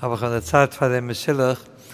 aber von der Zeit von dem Mesilach